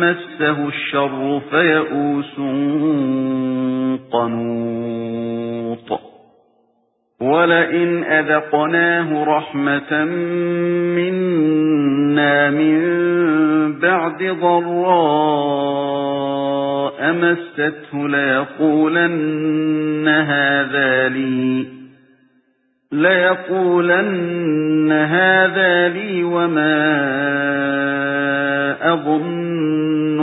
مَّسَّهُ الشَّرُّ فَيَئُوسٌ قَنُوطٌ. وَلَئِنْ أَذَقْنَاهُ رَحْمَةً مِنَّا مِن بَعْدِ ضَرَّاءٍ مَسَّتْهُ لَيَقُولَنَّ هَذَا لِي لَيَقُولَنَّ هَذَا لِي وَمَا أَظُنُّ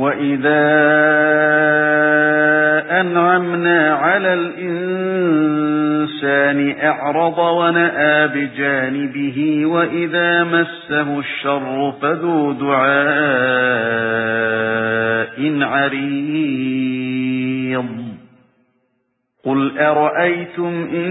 وَإِذَا أَنْعَمْنَا عَلَى الْإِنسَانِ أَعْرَضَ وَنَأَىٰ بِجَانِبِهِ وَإِذَا مَسَّهُ الشَّرُّ فَذُو دُعَاءٍ عَرِيضٍ قُلْ أَرَأَيْتُمْ إِن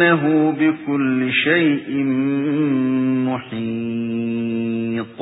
إِنَّهُ بِكُلِّ شَيْءٍ مُحِيطٌ.